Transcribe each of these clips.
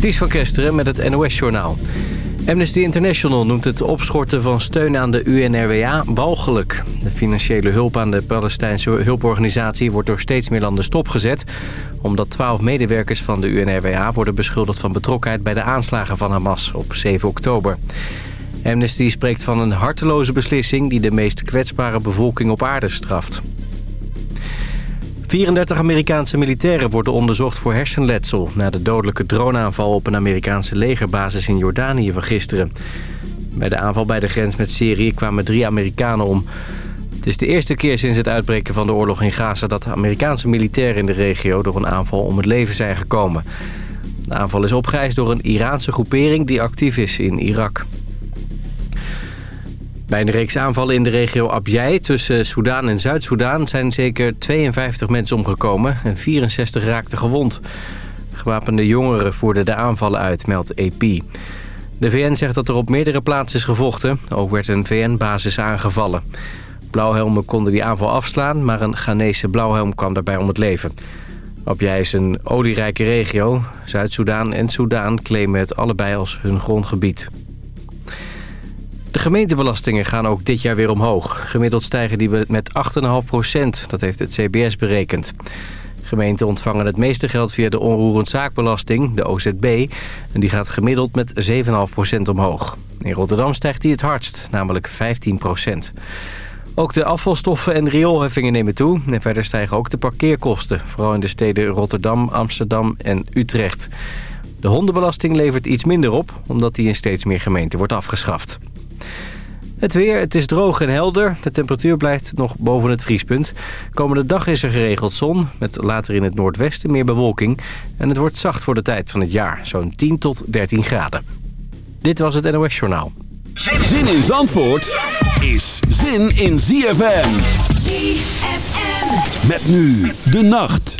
Ties van Kesteren met het NOS-journaal. Amnesty International noemt het opschorten van steun aan de UNRWA walgelijk. De financiële hulp aan de Palestijnse hulporganisatie wordt door steeds meer landen stopgezet... omdat twaalf medewerkers van de UNRWA worden beschuldigd van betrokkenheid... bij de aanslagen van Hamas op 7 oktober. Amnesty spreekt van een harteloze beslissing... die de meest kwetsbare bevolking op aarde straft. 34 Amerikaanse militairen worden onderzocht voor hersenletsel... na de dodelijke droneaanval op een Amerikaanse legerbasis in Jordanië van gisteren. Bij de aanval bij de grens met Syrië kwamen drie Amerikanen om. Het is de eerste keer sinds het uitbreken van de oorlog in Gaza... dat Amerikaanse militairen in de regio door een aanval om het leven zijn gekomen. De aanval is opgeëist door een Iraanse groepering die actief is in Irak. Bij een reeks aanvallen in de regio Abyei tussen Soedan en Zuid-Soedan... zijn zeker 52 mensen omgekomen en 64 raakten gewond. Gewapende jongeren voerden de aanvallen uit, meldt AP. De VN zegt dat er op meerdere plaatsen is gevochten. Ook werd een VN-basis aangevallen. Blauwhelmen konden die aanval afslaan... maar een Ghanese blauwhelm kwam daarbij om het leven. Abyei is een olierijke regio. Zuid-Soedan en Soedan claimen het allebei als hun grondgebied. De gemeentebelastingen gaan ook dit jaar weer omhoog. Gemiddeld stijgen die met 8,5 procent. Dat heeft het CBS berekend. Gemeenten ontvangen het meeste geld via de onroerend zaakbelasting, de OZB. En die gaat gemiddeld met 7,5 procent omhoog. In Rotterdam stijgt die het hardst, namelijk 15 procent. Ook de afvalstoffen en rioolheffingen nemen toe. En verder stijgen ook de parkeerkosten. Vooral in de steden Rotterdam, Amsterdam en Utrecht. De hondenbelasting levert iets minder op... omdat die in steeds meer gemeenten wordt afgeschaft. Het weer, het is droog en helder. De temperatuur blijft nog boven het vriespunt. Komende dag is er geregeld zon, met later in het noordwesten meer bewolking. En het wordt zacht voor de tijd van het jaar, zo'n 10 tot 13 graden. Dit was het NOS Journaal. Zin in Zandvoort is zin in ZFM. ZFM. Met nu de nacht.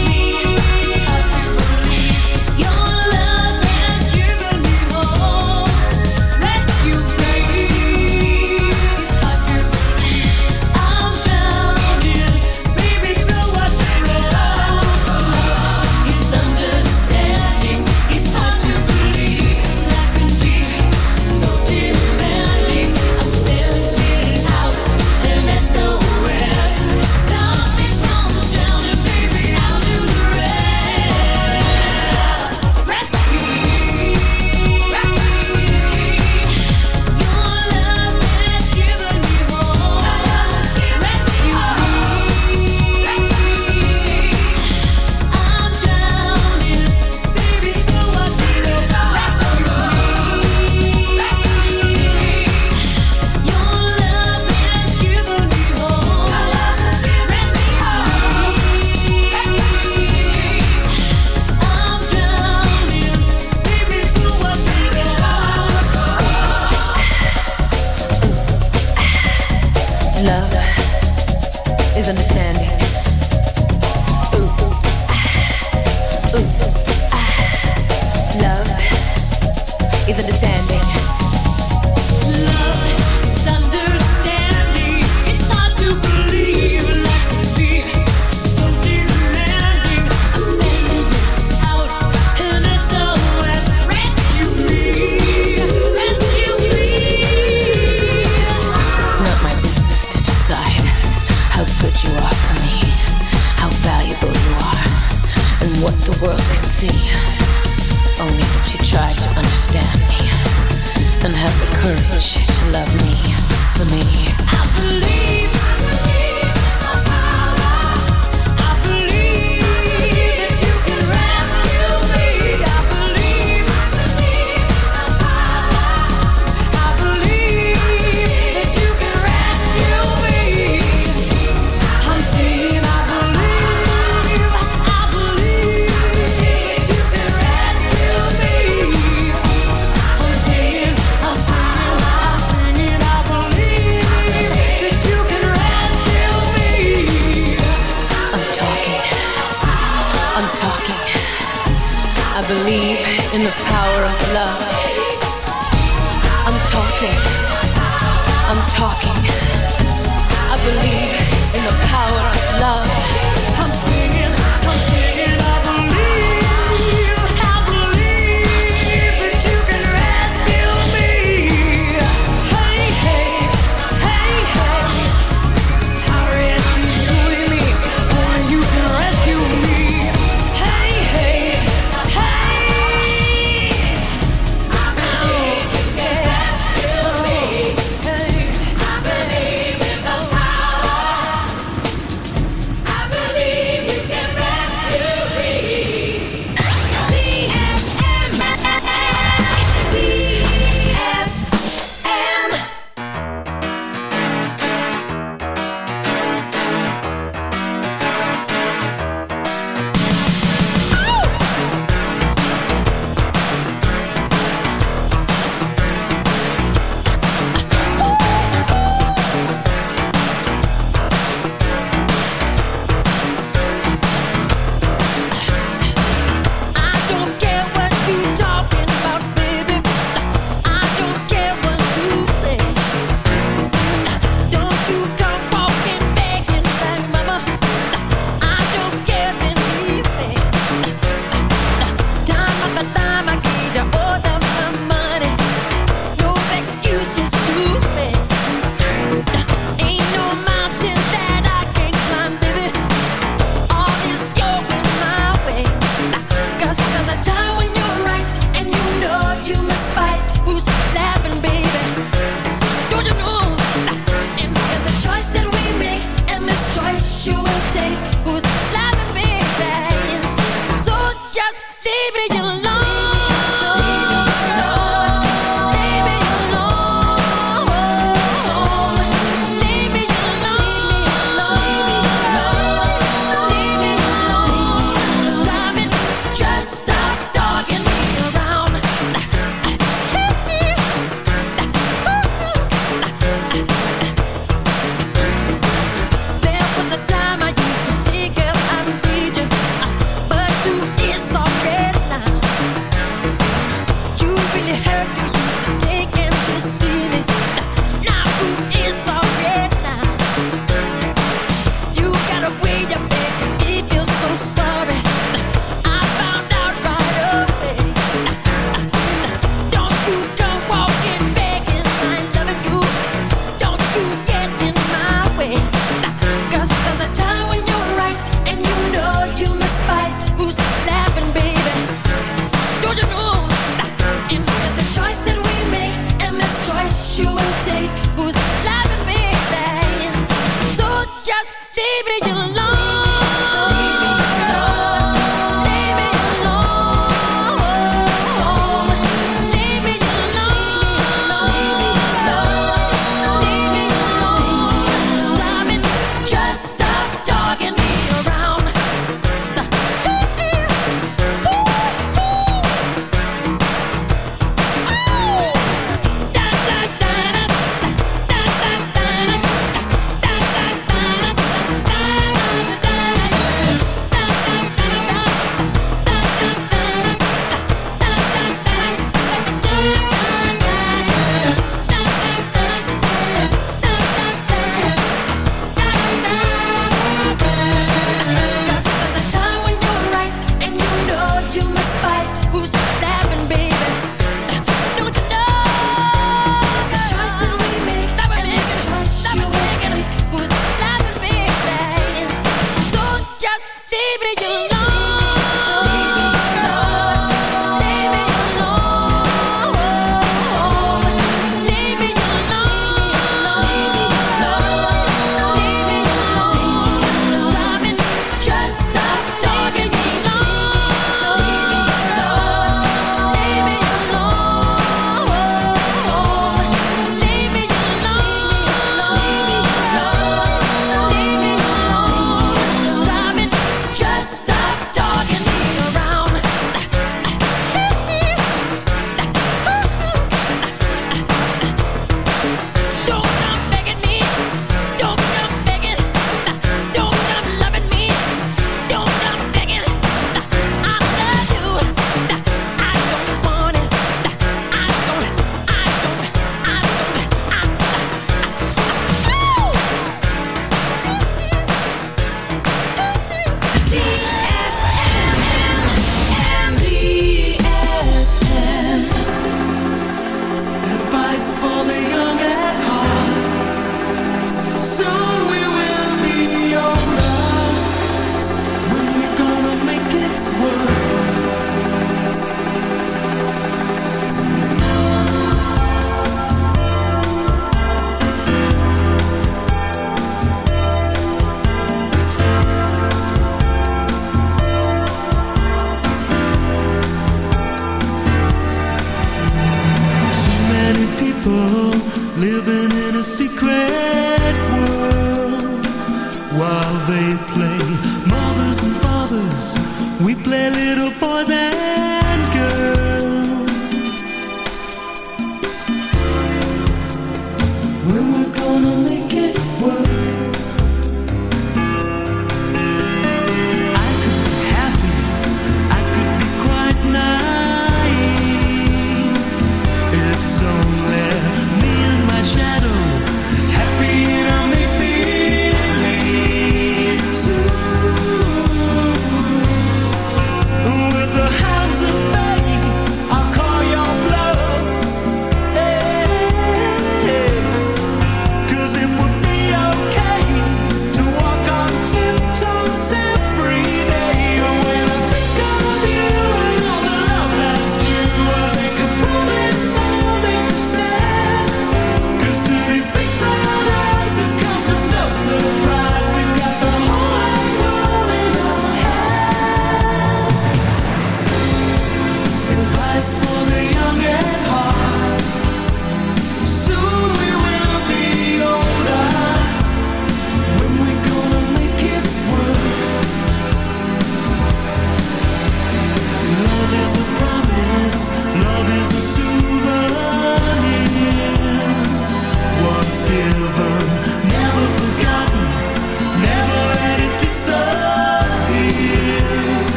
little boys and girls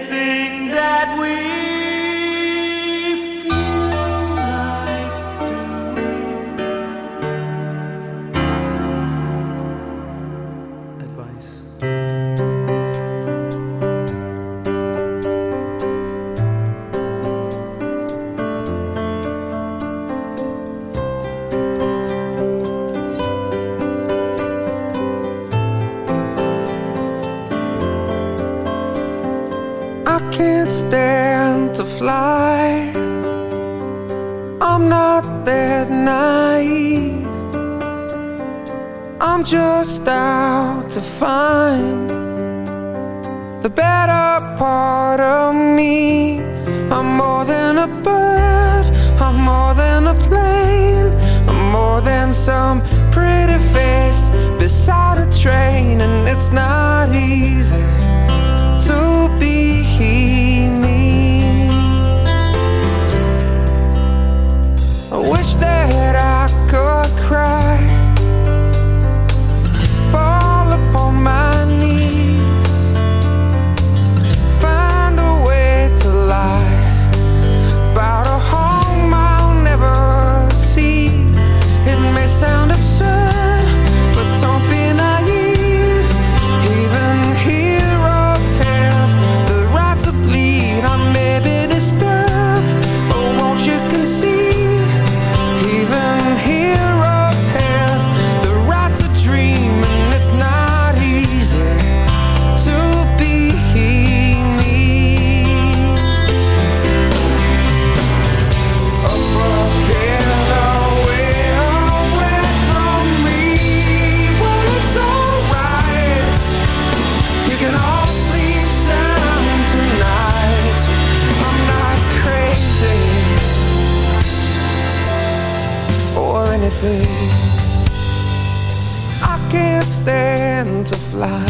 anything. Fly.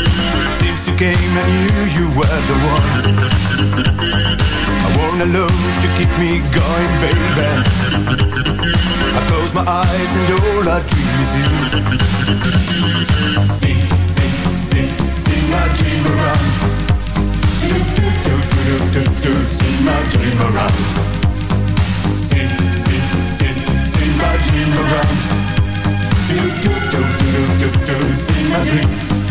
You I knew you were the one. I want a love to keep me going, baby. I close my eyes and all I dream is you. Sing, sing, sing, sing my dream around. Do, do, do, do, do, do, sing my dream around. Sing, sing, sing, sing my dream around. Do, do, do, do, do, do, sing my dream.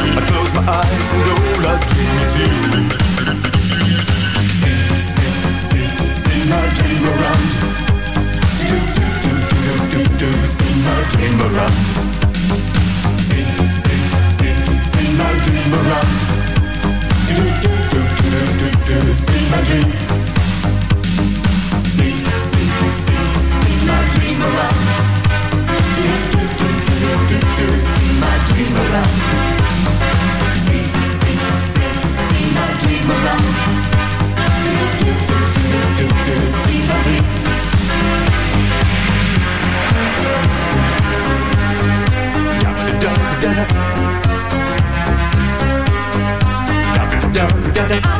I close my eyes and all I dream is you. See, see, see, see my dream around. Do, do, do, do, do, do, see my dream around. See, see, see, see my dream around. Do, do, do, do, do, do, sing my dream. Sing, sing, sing, sing my dream around. Do, do, do, do, do, do, see my dream around. da da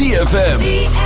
ZFM.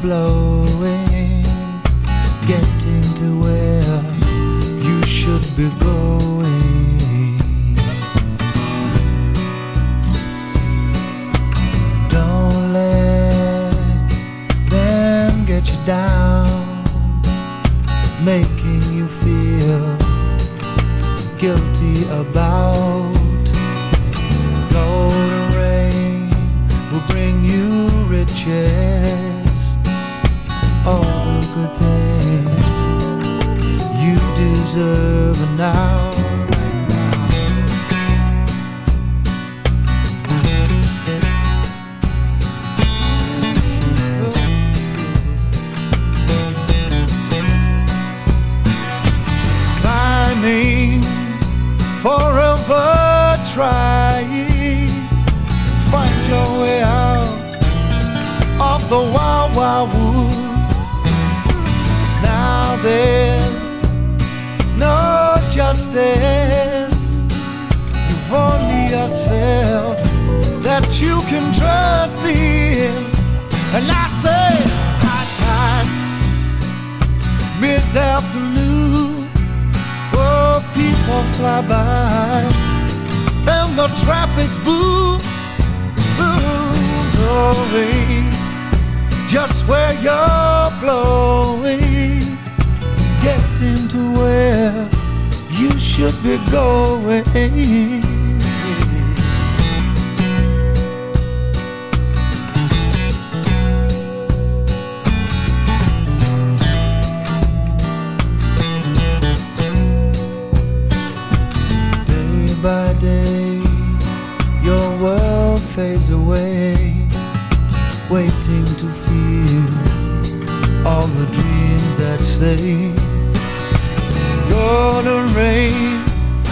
blowing, getting to where you should be going. Don't let them get you down, making you feel guilty about.